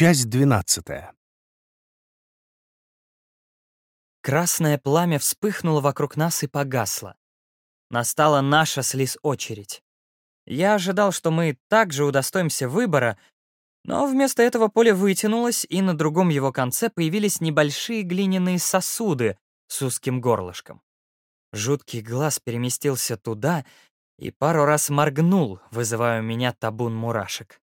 Часть двенадцатая. Красное пламя вспыхнуло вокруг нас и погасло. Настала наша с Лиз очередь. Я ожидал, что мы также удостоимся выбора, но вместо этого поле вытянулось, и на другом его конце появились небольшие глиняные сосуды с узким горлышком. Жуткий глаз переместился туда и пару раз моргнул, вызывая у меня табун мурашек.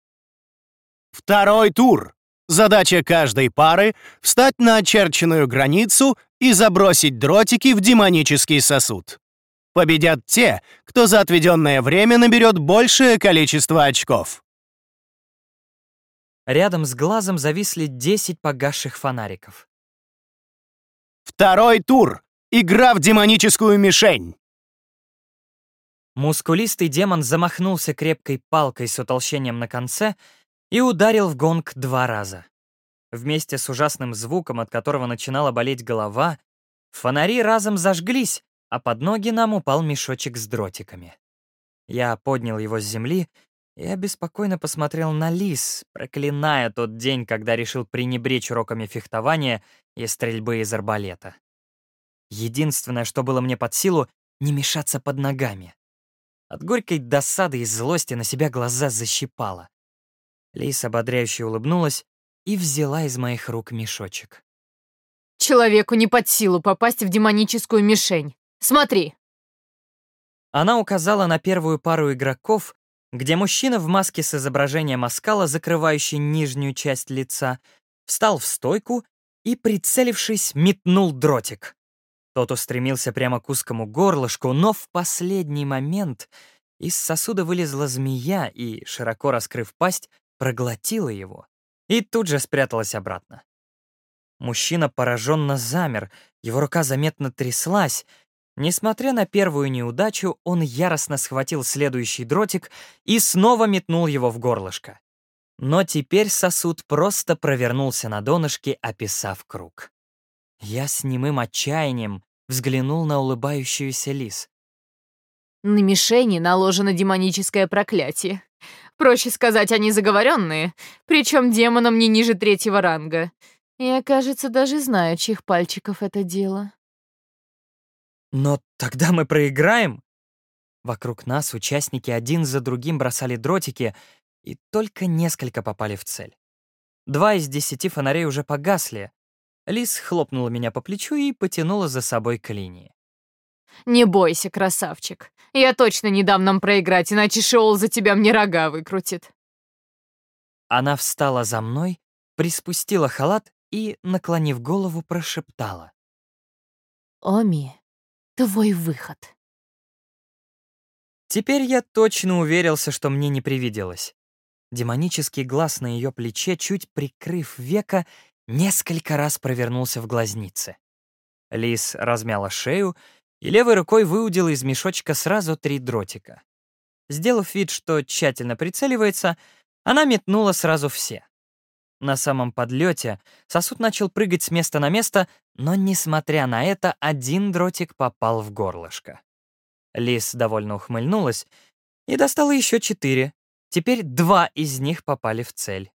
Второй тур. Задача каждой пары — встать на очерченную границу и забросить дротики в демонический сосуд. Победят те, кто за отведенное время наберет большее количество очков. Рядом с глазом зависли 10 погасших фонариков. Второй тур. Игра в демоническую мишень. Мускулистый демон замахнулся крепкой палкой с утолщением на конце и ударил в гонг два раза. Вместе с ужасным звуком, от которого начинала болеть голова, фонари разом зажглись, а под ноги нам упал мешочек с дротиками. Я поднял его с земли и обеспокоенно посмотрел на лис, проклиная тот день, когда решил пренебречь уроками фехтования и стрельбы из арбалета. Единственное, что было мне под силу — не мешаться под ногами. От горькой досады и злости на себя глаза защипало. Лис ободряюще улыбнулась и взяла из моих рук мешочек. Человеку не под силу попасть в демоническую мишень. Смотри. Она указала на первую пару игроков, где мужчина в маске с изображением оскала, закрывающей нижнюю часть лица, встал в стойку и, прицелившись, метнул дротик. Тот устремился прямо к узкому горлышку, но в последний момент из сосуда вылезла змея и, широко раскрыв пасть, проглотила его и тут же спряталась обратно. Мужчина пораженно замер, его рука заметно тряслась. Несмотря на первую неудачу, он яростно схватил следующий дротик и снова метнул его в горлышко. Но теперь сосуд просто провернулся на донышке, описав круг. Я с немым отчаянием взглянул на улыбающуюся лис. На мишени наложено демоническое проклятие. Проще сказать, они заговоренные, причем демонам не ниже третьего ранга. Я, кажется, даже знаю, чьих пальчиков это дело. Но тогда мы проиграем. Вокруг нас участники один за другим бросали дротики, и только несколько попали в цель. Два из десяти фонарей уже погасли. Лис хлопнула меня по плечу и потянула за собой к линии. Не бойся, красавчик. Я точно не дам нам проиграть, иначе Шоул за тебя мне рога выкрутит. Она встала за мной, приспустила халат и, наклонив голову, прошептала. «Оми, твой выход». Теперь я точно уверился, что мне не привиделось. Демонический глаз на ее плече, чуть прикрыв века, несколько раз провернулся в глазнице. Лис размяла шею и левой рукой выудила из мешочка сразу три дротика. Сделав вид, что тщательно прицеливается, она метнула сразу все. На самом подлете сосуд начал прыгать с места на место, но, несмотря на это, один дротик попал в горлышко. Лис довольно ухмыльнулась и достала еще четыре. Теперь два из них попали в цель.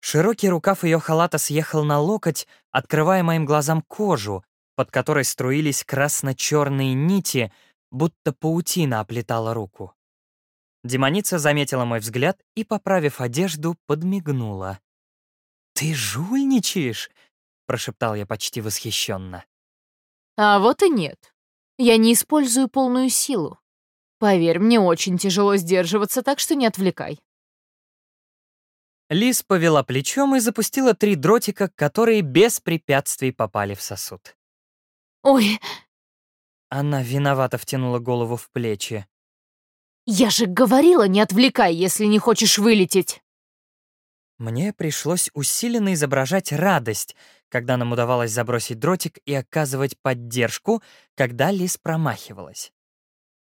Широкий рукав ее халата съехал на локоть, открывая моим глазам кожу, под которой струились красно-черные нити, будто паутина оплетала руку. Демоница заметила мой взгляд и, поправив одежду, подмигнула. «Ты жульничаешь?» — прошептал я почти восхищенно. «А вот и нет. Я не использую полную силу. Поверь, мне очень тяжело сдерживаться, так что не отвлекай». Лис повела плечом и запустила три дротика, которые без препятствий попали в сосуд. «Ой!» Она виновато втянула голову в плечи. «Я же говорила, не отвлекай, если не хочешь вылететь!» Мне пришлось усиленно изображать радость, когда нам удавалось забросить дротик и оказывать поддержку, когда лис промахивалась.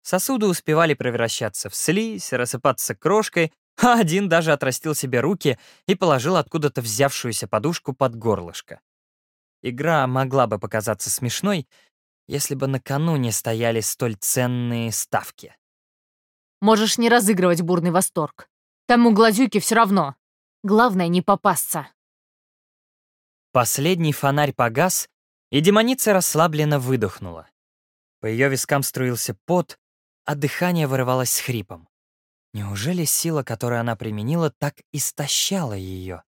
Сосуды успевали превращаться в слизь, рассыпаться крошкой, а один даже отрастил себе руки и положил откуда-то взявшуюся подушку под горлышко. Игра могла бы показаться смешной, если бы накануне стояли столь ценные ставки. Можешь не разыгрывать бурный восторг. Тому глазюке все равно. Главное не попасться. Последний фонарь погас, и демоница расслабленно выдохнула. По ее вискам струился пот, а дыхание вырывалось с хрипом. Неужели сила, которую она применила, так истощала ее?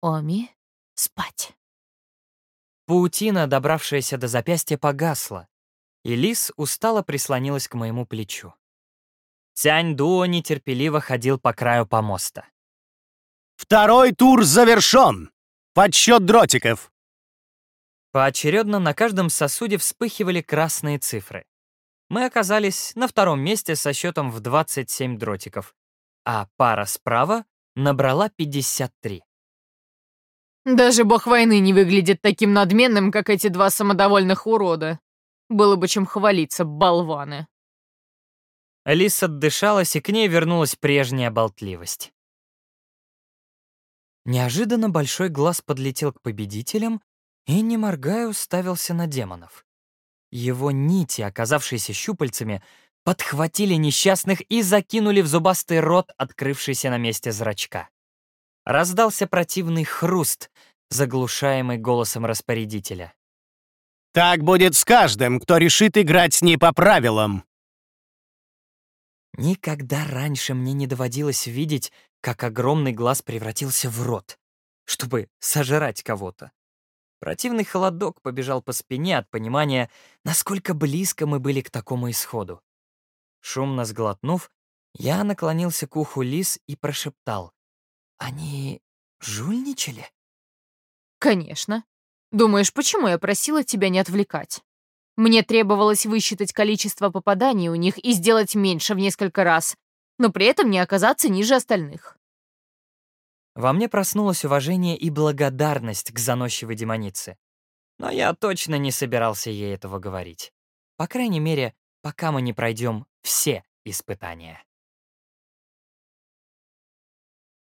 Оми, спать. Паутина, добравшаяся до запястья, погасла, и лис устало прислонилась к моему плечу. Тянь Дуо нетерпеливо ходил по краю помоста. «Второй тур завершен! Подсчет дротиков!» Поочередно на каждом сосуде вспыхивали красные цифры. Мы оказались на втором месте со счетом в 27 дротиков, а пара справа набрала 53. Даже бог войны не выглядит таким надменным, как эти два самодовольных урода. Было бы чем хвалиться, болваны. Лис отдышалась, и к ней вернулась прежняя болтливость. Неожиданно большой глаз подлетел к победителям и, не моргая, уставился на демонов. Его нити, оказавшиеся щупальцами, подхватили несчастных и закинули в зубастый рот, открывшийся на месте зрачка. Раздался противный хруст, заглушаемый голосом распорядителя. «Так будет с каждым, кто решит играть не по правилам!» Никогда раньше мне не доводилось видеть, как огромный глаз превратился в рот, чтобы сожрать кого-то. Противный холодок побежал по спине от понимания, насколько близко мы были к такому исходу. Шумно сглотнув, я наклонился к уху лис и прошептал. «Они жульничали?» Конечно. Думаешь, почему я просила тебя не отвлекать? Мне требовалось высчитать количество попаданий у них и сделать меньше в несколько раз, но при этом не оказаться ниже остальных. Во мне проснулось уважение и благодарность к заносчивой демонице. Но я точно не собирался ей этого говорить. По крайней мере, пока мы не пройдем все испытания.